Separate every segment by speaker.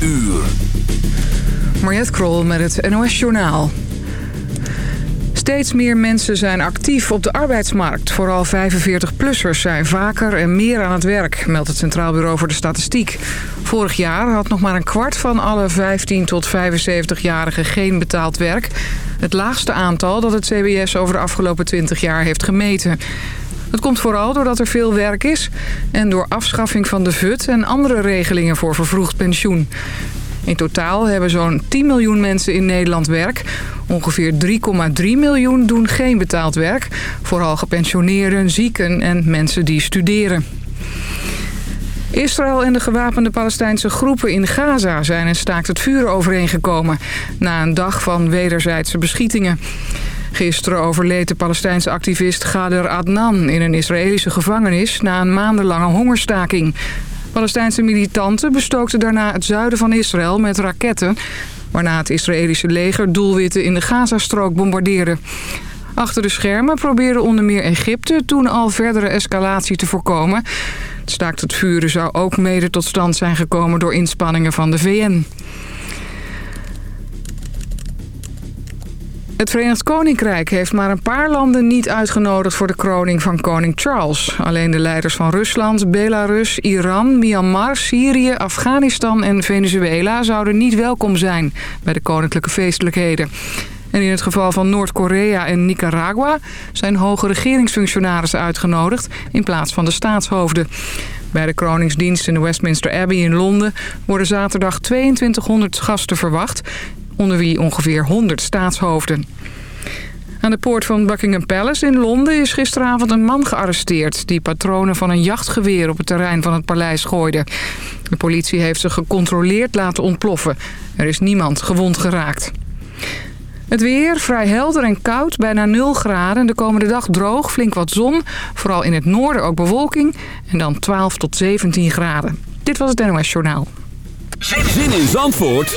Speaker 1: uur.
Speaker 2: Mariette Krol met het NOS Journaal. Steeds meer mensen zijn actief op de arbeidsmarkt. Vooral 45-plussers zijn vaker en meer aan het werk, meldt het Centraal Bureau voor de Statistiek. Vorig jaar had nog maar een kwart van alle 15 tot 75-jarigen geen betaald werk. Het laagste aantal dat het CBS over de afgelopen 20 jaar heeft gemeten. Het komt vooral doordat er veel werk is en door afschaffing van de VUT en andere regelingen voor vervroegd pensioen. In totaal hebben zo'n 10 miljoen mensen in Nederland werk. Ongeveer 3,3 miljoen doen geen betaald werk. Vooral gepensioneerden, zieken en mensen die studeren. Israël en de gewapende Palestijnse groepen in Gaza zijn een staakt het vuur overeengekomen... na een dag van wederzijdse beschietingen. Gisteren overleed de Palestijnse activist Ghader Adnan in een Israëlische gevangenis... na een maandenlange hongerstaking. Palestijnse militanten bestookten daarna het zuiden van Israël met raketten... waarna het Israëlische leger doelwitten in de Gazastrook bombardeerde. Achter de schermen probeerde onder meer Egypte toen al verdere escalatie te voorkomen. Het staakt het vuren zou ook mede tot stand zijn gekomen door inspanningen van de VN. Het Verenigd Koninkrijk heeft maar een paar landen niet uitgenodigd voor de kroning van koning Charles. Alleen de leiders van Rusland, Belarus, Iran, Myanmar, Syrië, Afghanistan en Venezuela zouden niet welkom zijn bij de koninklijke feestelijkheden. En in het geval van Noord-Korea en Nicaragua zijn hoge regeringsfunctionarissen uitgenodigd in plaats van de staatshoofden. Bij de kroningsdienst in de Westminster Abbey in Londen worden zaterdag 2200 gasten verwacht onder wie ongeveer 100 staatshoofden. Aan de poort van Buckingham Palace in Londen is gisteravond een man gearresteerd... die patronen van een jachtgeweer op het terrein van het paleis gooide. De politie heeft ze gecontroleerd laten ontploffen. Er is niemand gewond geraakt. Het weer vrij helder en koud, bijna 0 graden. De komende dag droog, flink wat zon. Vooral in het noorden ook bewolking. En dan 12 tot 17 graden. Dit was het NOS Journaal.
Speaker 1: Zin in Zandvoort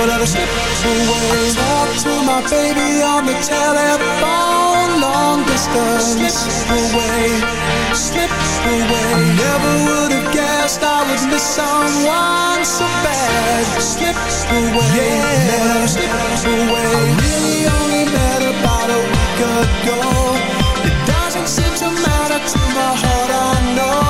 Speaker 3: but
Speaker 4: let her slip away. Talk to my baby on the telephone, long distance. Slip away, slip away. I never would have guessed I would miss someone so bad. Slip away, yeah. let her slip away. I really only met about a week ago. It doesn't seem to matter to my heart, I know.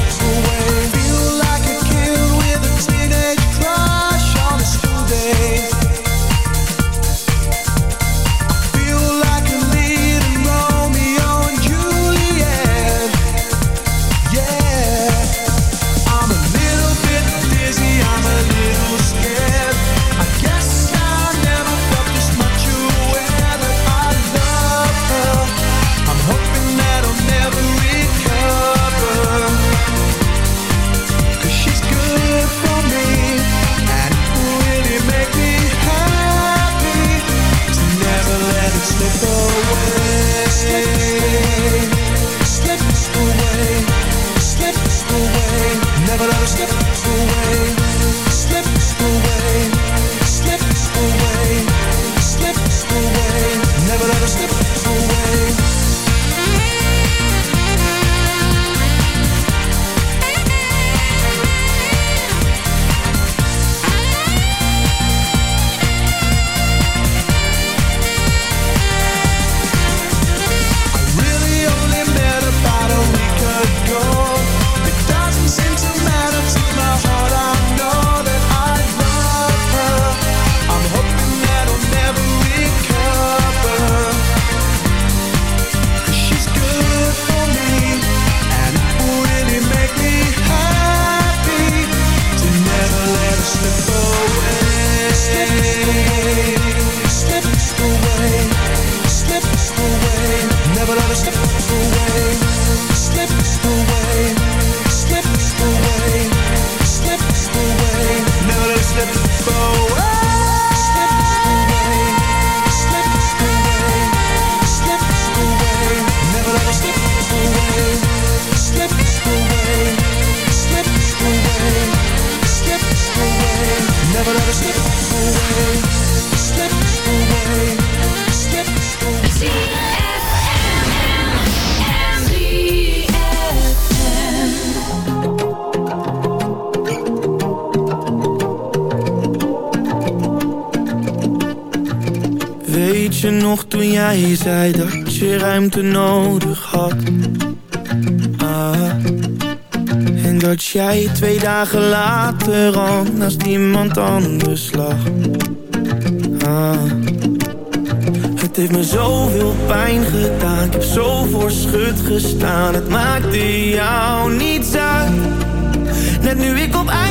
Speaker 5: nodig had. Ah. En dat jij twee dagen later al naast iemand anders lag. Ah. Het heeft me zoveel pijn gedaan, ik heb zo voor schut gestaan. Het maakte jou niets uit, net nu ik op eind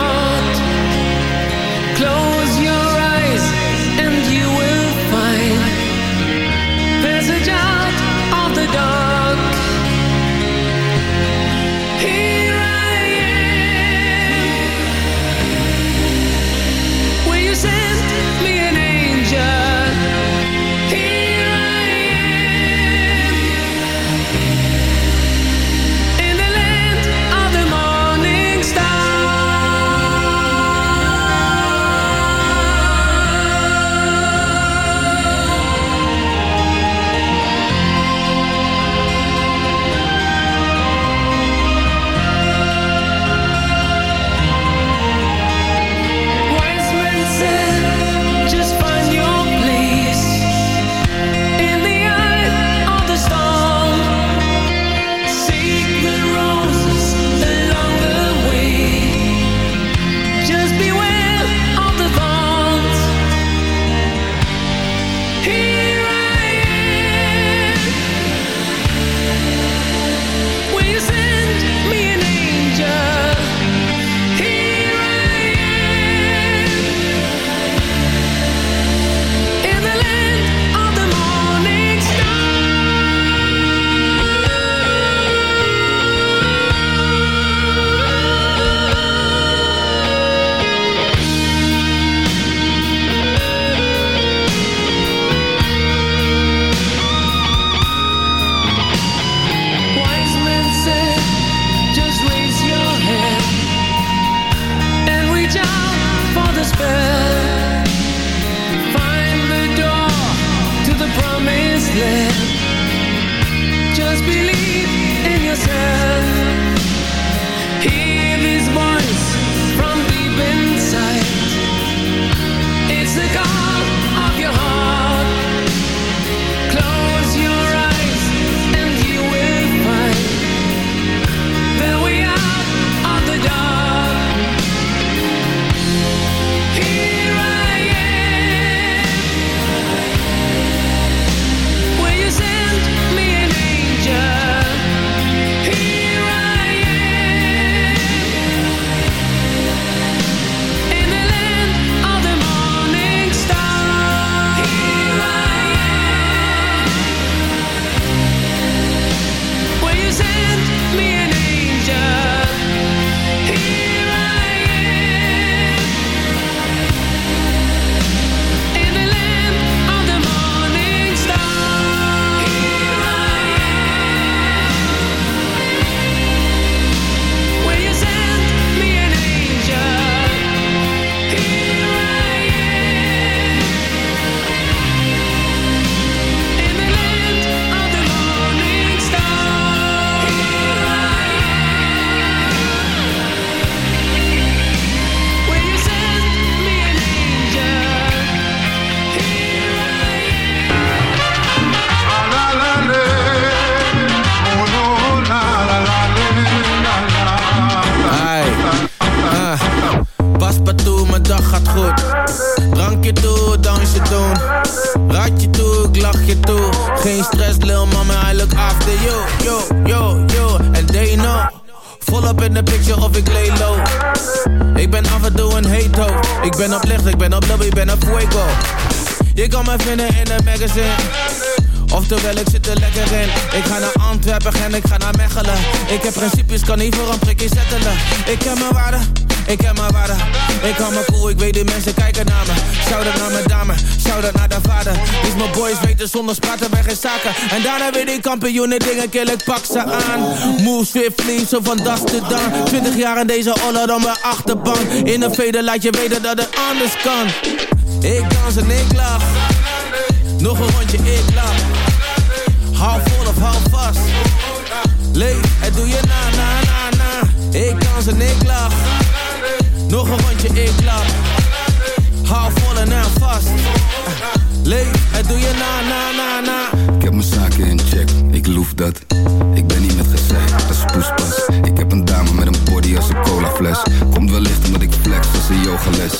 Speaker 5: ben op licht, ik ben op lobby, ik ben op fuego. Je kan me vinden in een magazine. Oftewel, ik zit er lekker in. Ik ga naar Antwerpen en ik ga naar Mechelen. Ik heb principes, kan niet voor een prikje zettelen Ik heb mijn waarde ik heb mijn waarde. Ik hou me cool, ik weet de mensen kijken naar me. Shout-out naar mijn dame, shout-out naar de vader. Is mijn boys weten zonder spraten bij geen zaken. En daarna weer die kampioenen dingen kill, ik pak ze aan. Move swiftly, zo van das te dan. Twintig jaar in deze oller dan mijn achterbank. In een veder laat je weten dat het anders kan. Ik dans en ik lach. Nog een rondje, ik lach. Half vol of half vast. Leef, het doe je na, na, na, na. Ik dans en ik lach nog een rondje, ik lach. Hou vol en aan vast. Leef, het doe je na, na, na, na.
Speaker 6: Ik heb mijn zaken in check, ik loef dat. Ik ben niet met gezegd, dat is poespas. Ik heb een dame met een body als een colafles. Komt wellicht omdat ik flex als een yogales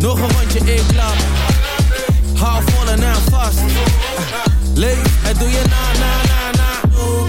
Speaker 5: nog een rondje, ik klap. Hou vol en vast. Leef, het doe je na, na, na, na. Doe,